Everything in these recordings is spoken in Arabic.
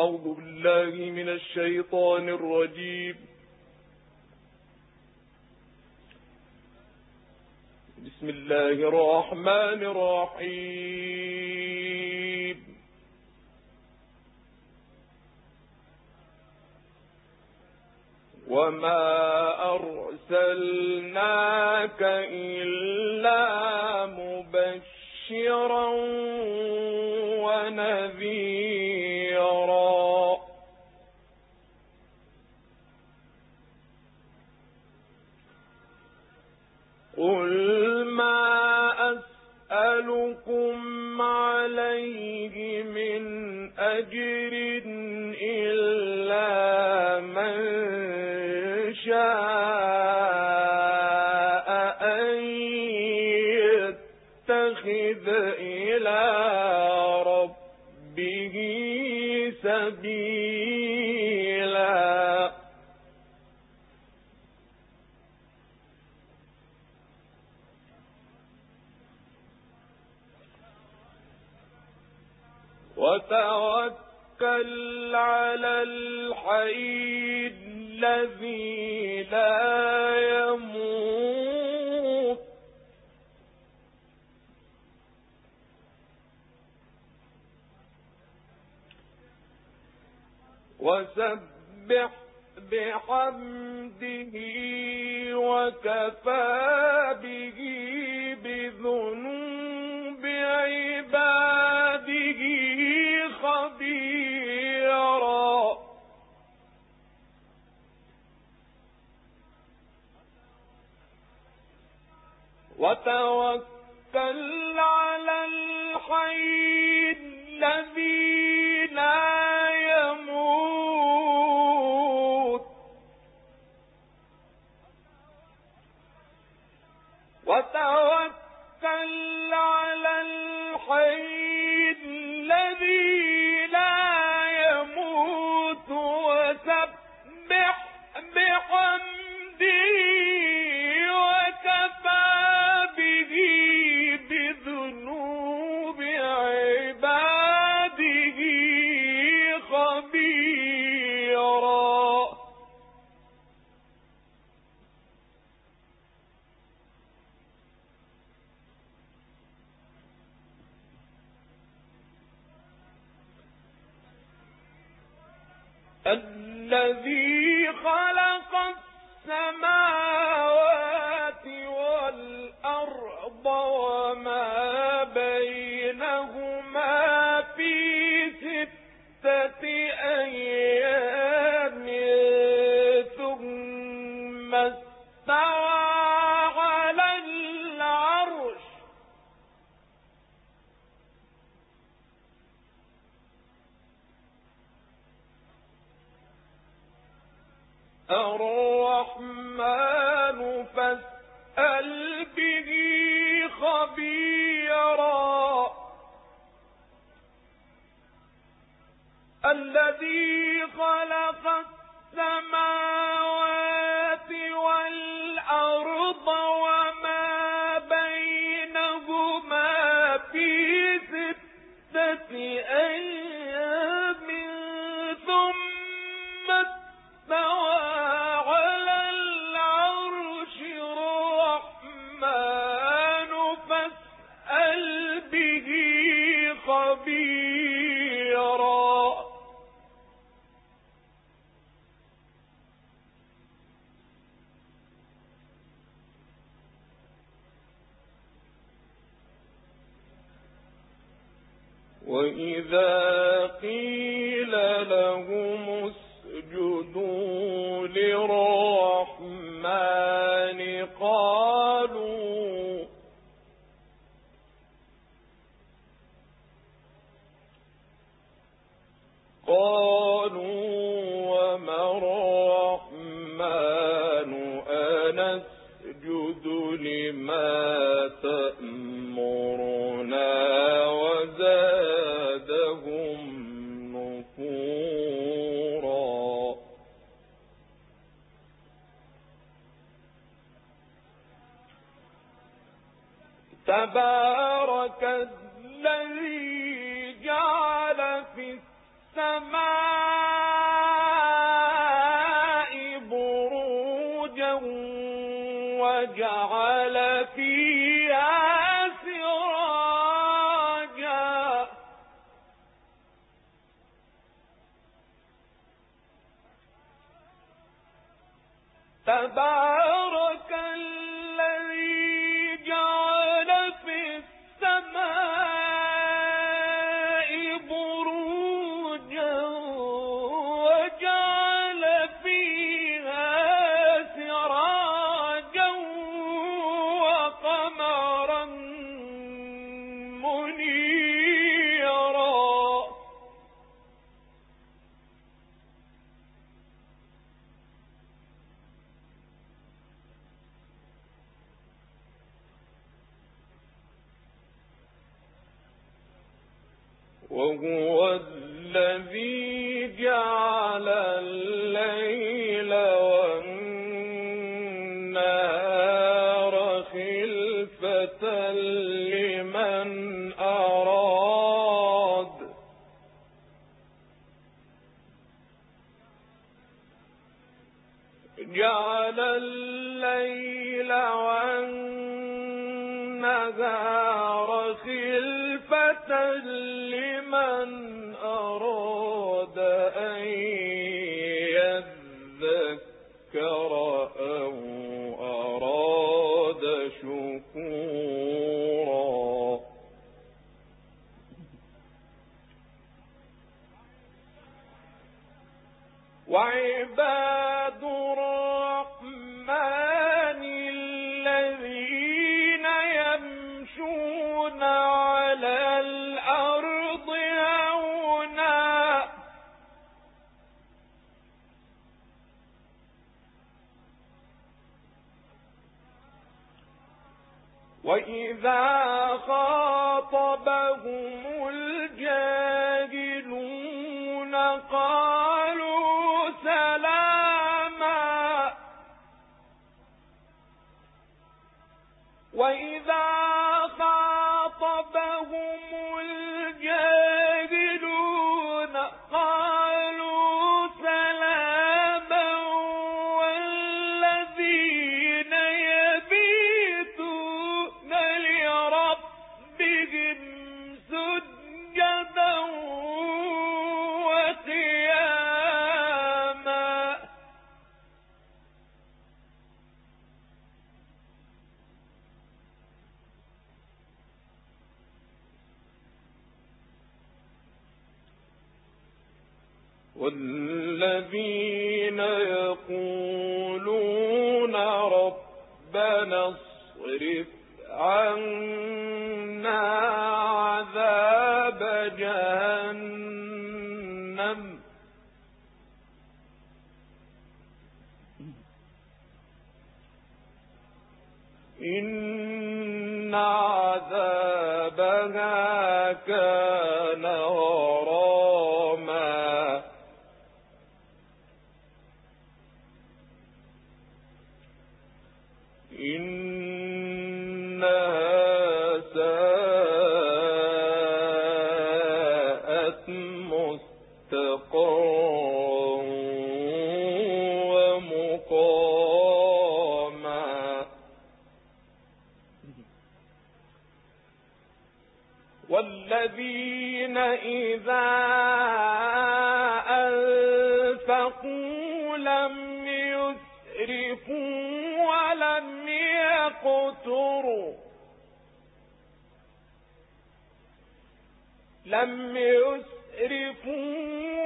أعوذ بالله من الشيطان الرجيم. بسم الله الرحمن الرحيم. وما أرسلناك إلا مبشرا قل ما أسألكم عليه من أجر إلا من شاء أن يتخذ إلى ربه سبيلا الحي الذي لا يموت وسبح بحمده وكفى به بذنوب وتوكل على الحي الذي لا يموت. وتوكل على الذي خلق السماوات والأرض وما بينهما الرحمن فاسأل به خبيرا. الذي خلق السماوات وإذا قيل لهم اسجدوا للرحمن قالوا قالوا وما الرحمن أنسجد لما تأمرنا تبارك الذي جعل في بروجا وجعل فيها سراجا. تبارك وهو الذي جعل الليل والنهار خلفة لمن أراد. جعل الليل والنهار وعباد الذين يمشون على وإذا خاطبهم والذين يقولون ربنا اصرف عنا عذاب جهنم. إن والذين لم يسرفوا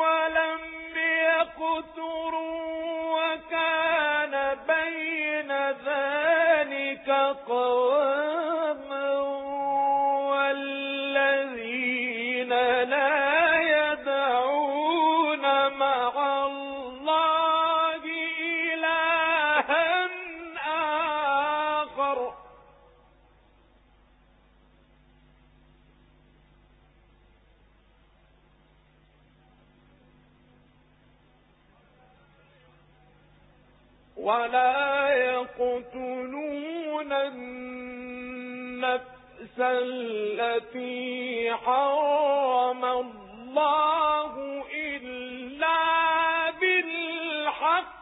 ولم يقتروا وكان بين ذلك قواما ولا يقتلون النفس التي حرم الله إلا بالحق.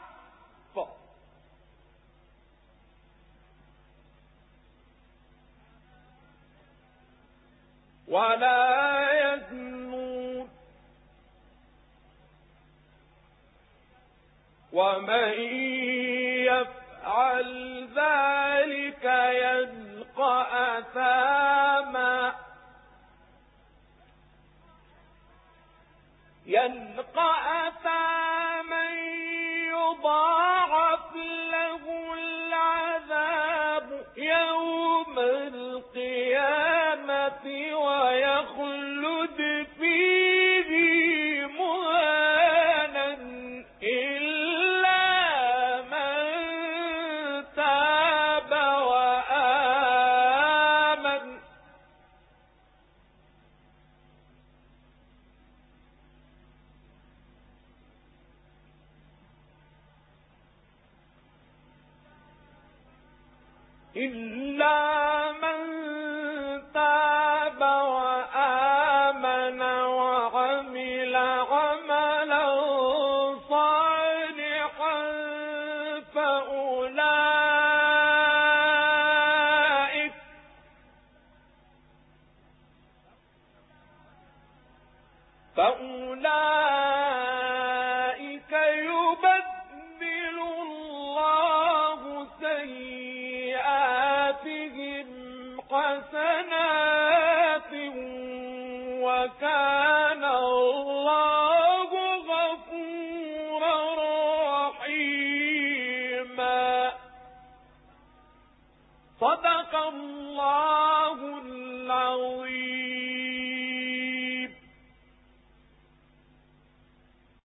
ولا يزنون. ومن يلقى إلا حسنات